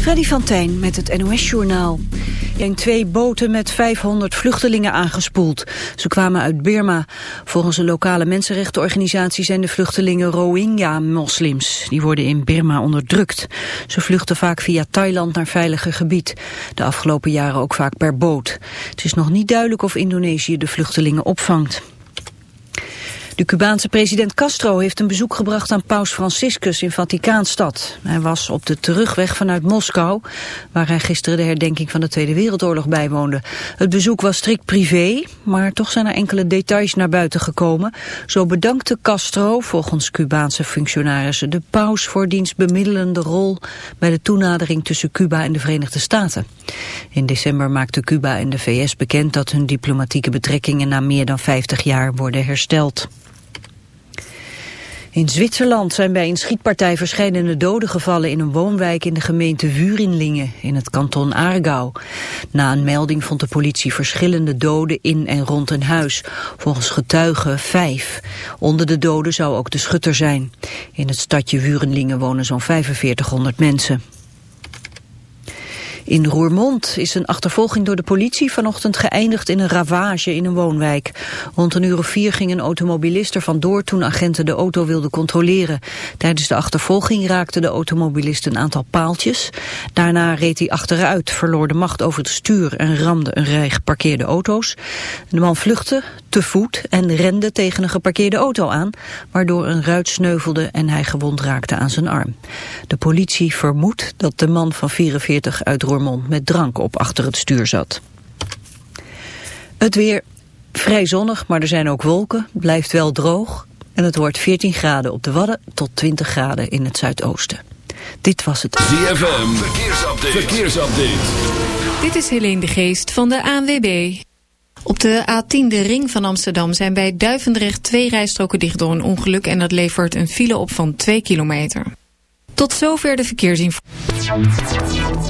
Freddy van Tijn met het NOS-journaal. In twee boten met 500 vluchtelingen aangespoeld. Ze kwamen uit Birma. Volgens een lokale mensenrechtenorganisatie zijn de vluchtelingen Rohingya-moslims. Die worden in Birma onderdrukt. Ze vluchten vaak via Thailand naar veiliger gebied. De afgelopen jaren ook vaak per boot. Het is nog niet duidelijk of Indonesië de vluchtelingen opvangt. De Cubaanse president Castro heeft een bezoek gebracht aan paus Franciscus in Vaticaanstad. Hij was op de terugweg vanuit Moskou, waar hij gisteren de herdenking van de Tweede Wereldoorlog bijwoonde. Het bezoek was strikt privé, maar toch zijn er enkele details naar buiten gekomen. Zo bedankte Castro, volgens Cubaanse functionarissen, de paus voor diens bemiddelende rol bij de toenadering tussen Cuba en de Verenigde Staten. In december maakte Cuba en de VS bekend dat hun diplomatieke betrekkingen na meer dan 50 jaar worden hersteld. In Zwitserland zijn bij een schietpartij verschillende doden gevallen in een woonwijk in de gemeente Wurinlingen in het kanton Aargau. Na een melding vond de politie verschillende doden in en rond een huis. Volgens getuigen vijf. Onder de doden zou ook de schutter zijn. In het stadje Wurenlingen wonen zo'n 4500 mensen. In Roermond is een achtervolging door de politie vanochtend geëindigd in een ravage in een woonwijk. Rond een uur of vier ging een automobilist er vandoor toen agenten de auto wilden controleren. Tijdens de achtervolging raakte de automobilist een aantal paaltjes. Daarna reed hij achteruit, verloor de macht over het stuur en ramde een rij geparkeerde auto's. De man vluchtte te voet en rende tegen een geparkeerde auto aan, waardoor een ruit sneuvelde en hij gewond raakte aan zijn arm. De politie vermoedt dat de man van 44 uit Roermond met drank op achter het stuur zat. Het weer vrij zonnig, maar er zijn ook wolken. Blijft wel droog. En het wordt 14 graden op de Wadden tot 20 graden in het zuidoosten. Dit was het. ZFM, verkeersupdate. verkeersupdate. Dit is Helene de Geest van de ANWB. Op de A10, de ring van Amsterdam, zijn bij Duivendrecht twee rijstroken dicht door een ongeluk... en dat levert een file op van 2 kilometer. Tot zover de verkeersinformatie.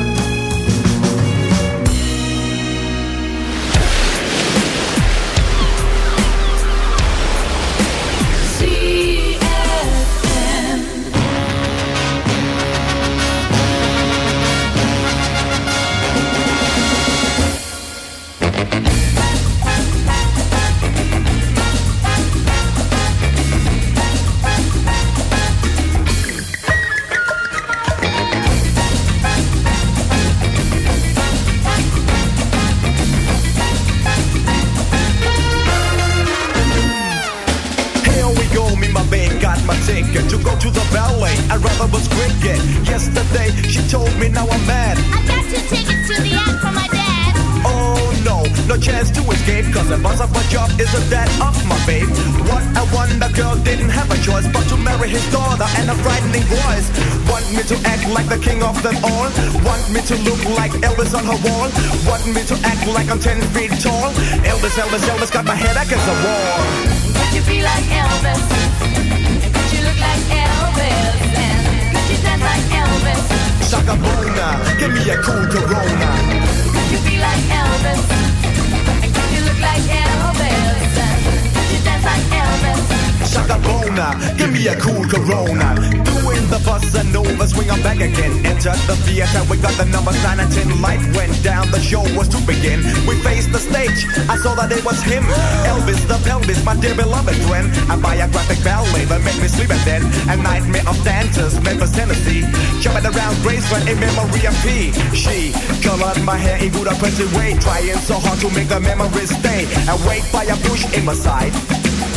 Got my ticket to go to the ballet. I'd rather was cricket. Yesterday she told me now I'm mad. I got two tickets to the act from my dad. Oh no, no chance to escape. Cause the boss of my job isn't that of my babe. What a wonder girl didn't have a choice but to marry his daughter and a frightening voice. Want me to act like the king of them all. Want me to look like Elvis on her wall. Want me to act like I'm 10 feet tall. Elvis, Elvis, Elvis got my head against the wall. Could you be like Elvis? Elvis? And could you dance like Elvis? Shaka Bona, give me a cool Corona. Could you be like Elvis? Shaka Bona, give me a cool Corona. Doing the bossa nova, swing on back again. Enter the theater, we got the number 9 and 10. Light went down, the show was to begin. We faced the stage, I saw that it was him. Elvis the pelvis, my dear beloved friend. A biographic ballet that made me sleep and then a nightmare of dancers, Memphis, Tennessee. Jumping around Graceland in memory of P. She colored my hair in good pretty way, trying so hard to make the memories stay. Awake by a bush in my side.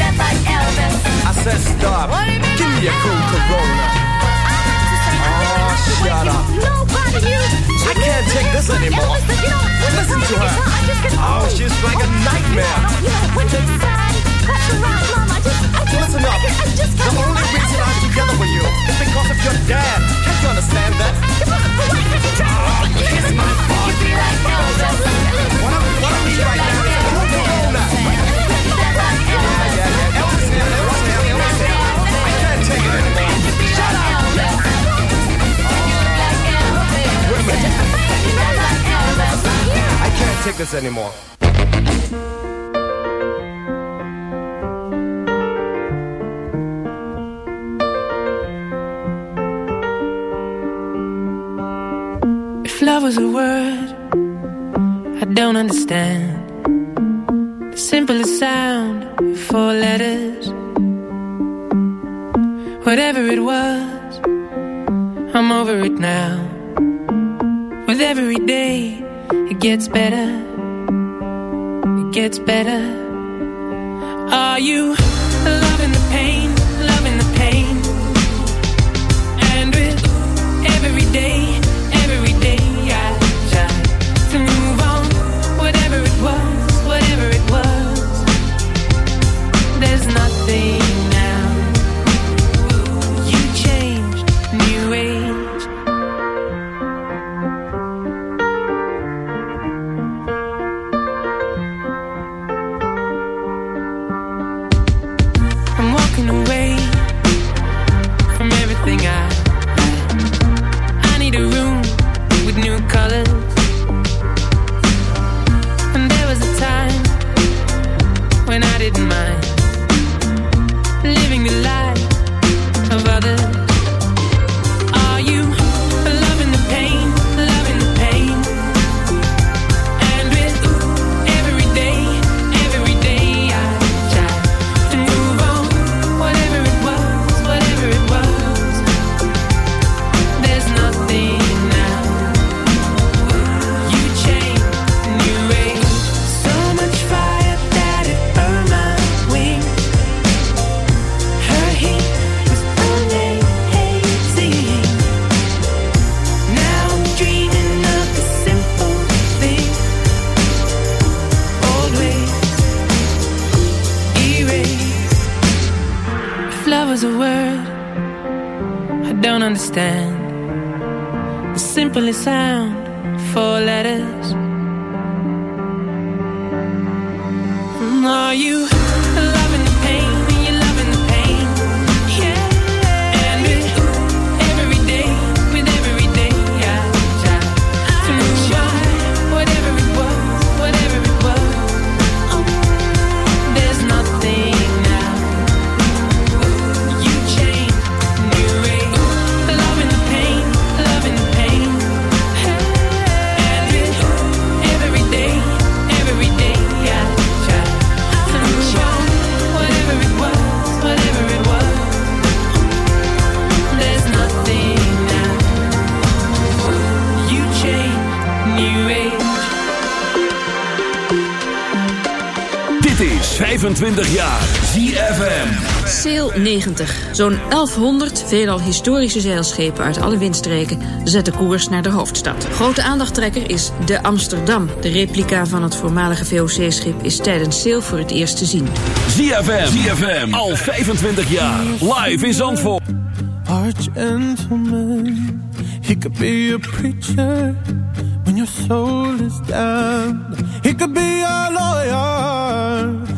And could you dance like Elvis? I said stop. What do you mean Give me a cool Corona. Oh, shut up. Nobody you. I can't take this anymore. Elvis, but you know, Listen to her. I just get Oh, she's like a nightmare. take this anymore. If love was a word, I don't understand. The simplest sound, four letters. Whatever it was, I'm over it now. With every day it gets better. It gets better. Are you Zo'n 1100 veelal historische zeilschepen uit alle windstreken zetten koers naar de hoofdstad. Grote aandachttrekker is de Amsterdam. De replica van het voormalige VOC-schip is tijdens sail voor het eerst te zien. ZFM, ZFM, al 25 jaar, live in Zandvoort. Arch gentlemen, he could be a preacher when your soul is down. He could be a lawyer.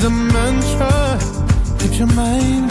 diese Menschen, gib ihr mein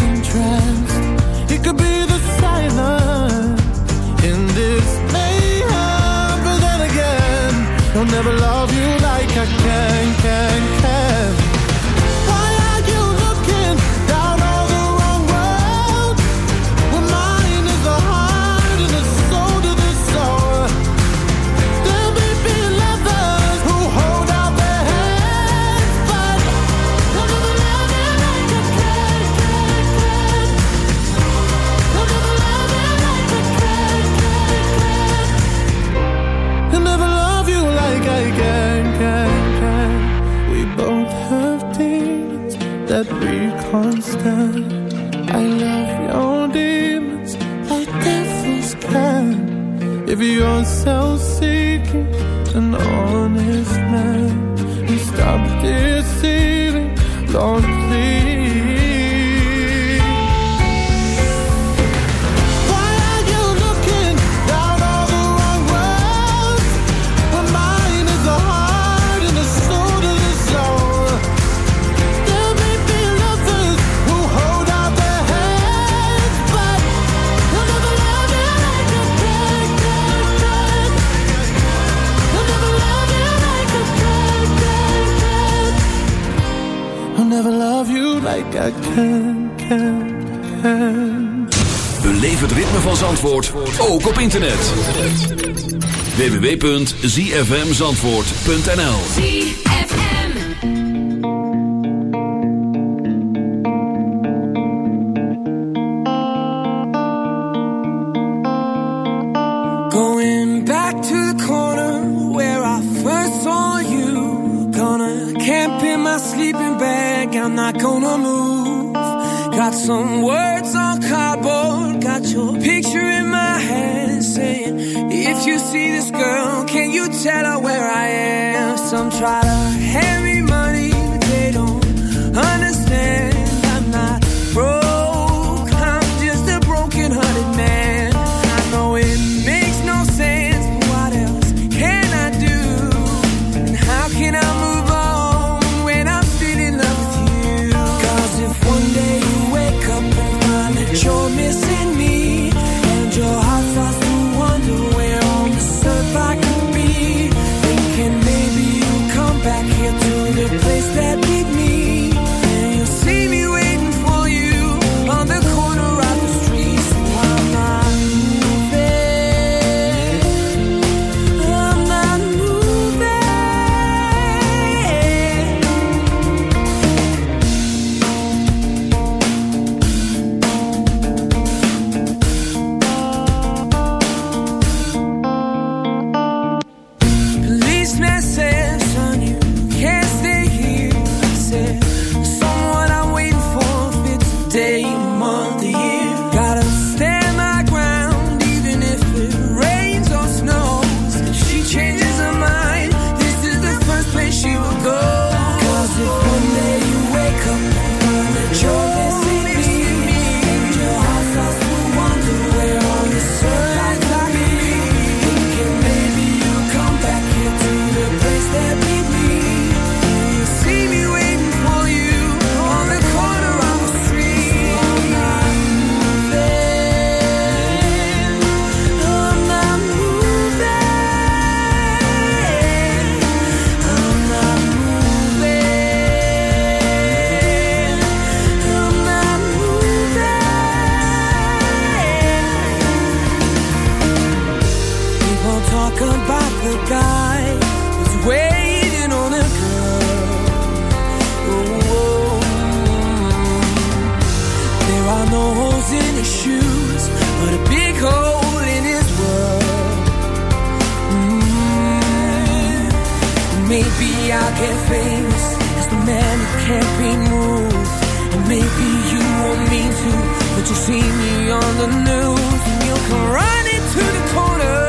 that we can't stand. I love your demons like devils can. If you're self-seeking, an honest man, you stop deceiving, Lord, please. never love you like I can, het ritme van Zandvoort, ook op internet. www.zfmzandvoort.nl Maybe I'll get famous as the man who can't be moved. And maybe you won't mean to, but you'll see me on the news. And you'll come running to the corner.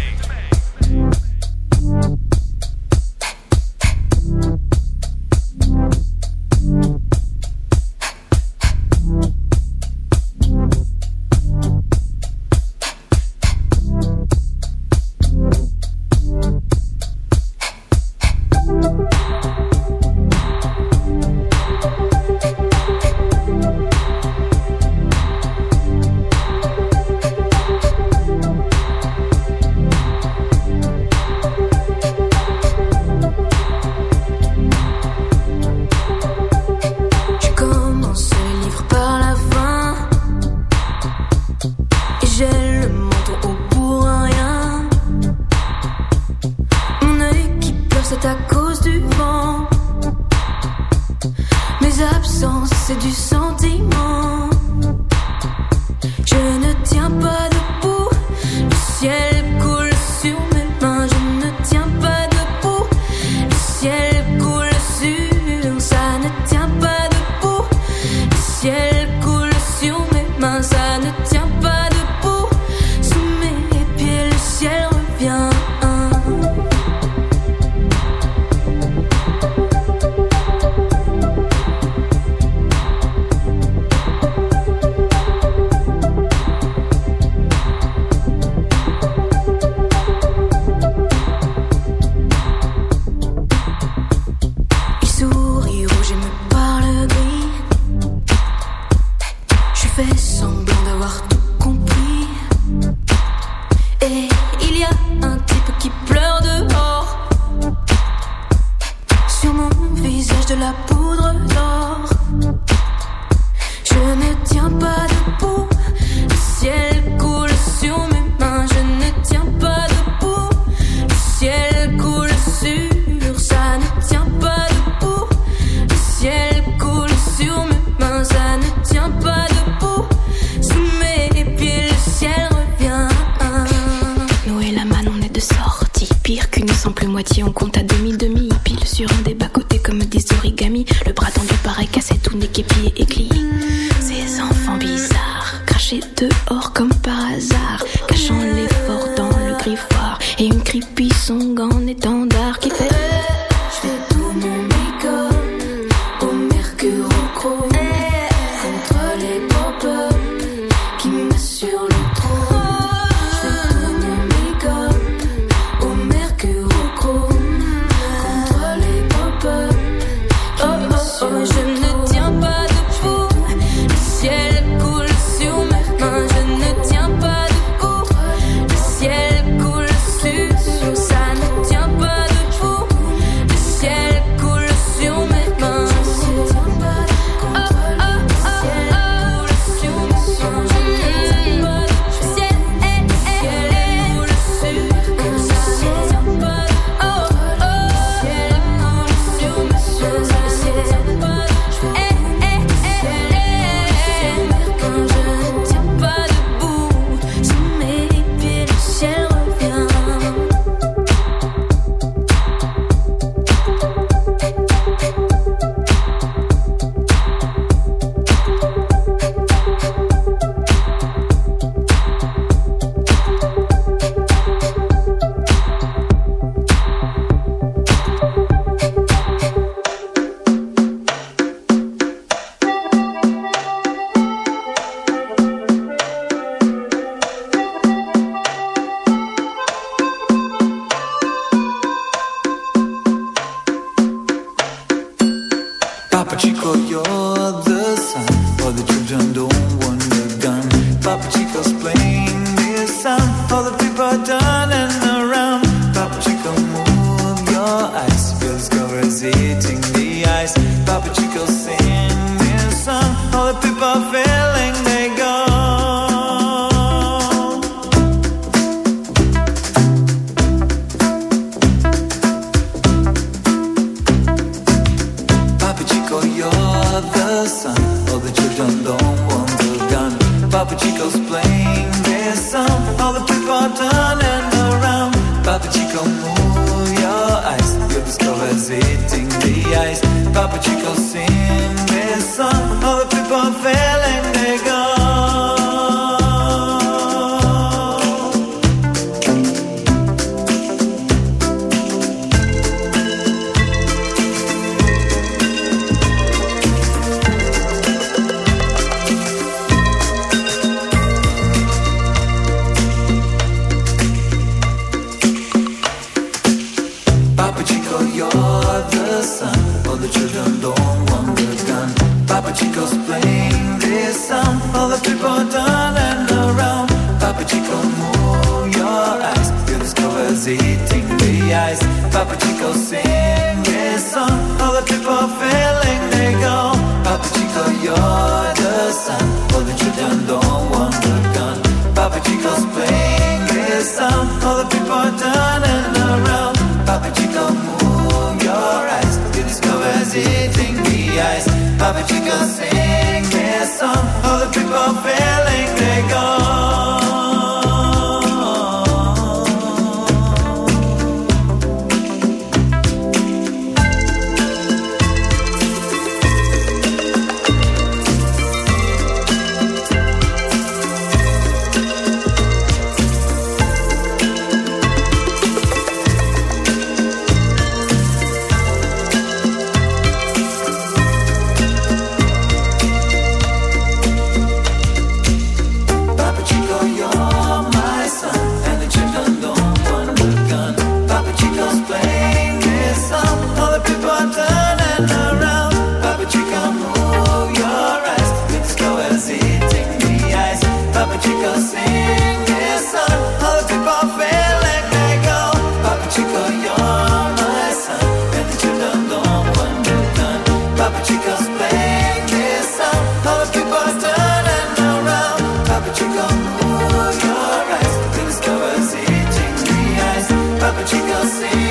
chicos.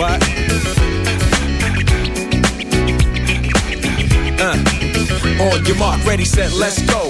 What? Uh, on your mark, ready, set, let's go.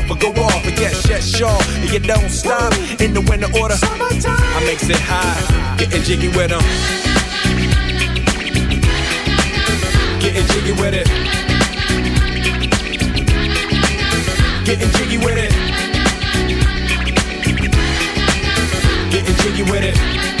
or go off. And yes, yes, sure. And you don't stop in the winter order. I makes it high, getting jiggy with them. Getting jiggy with it. Getting jiggy with it. Getting jiggy with it.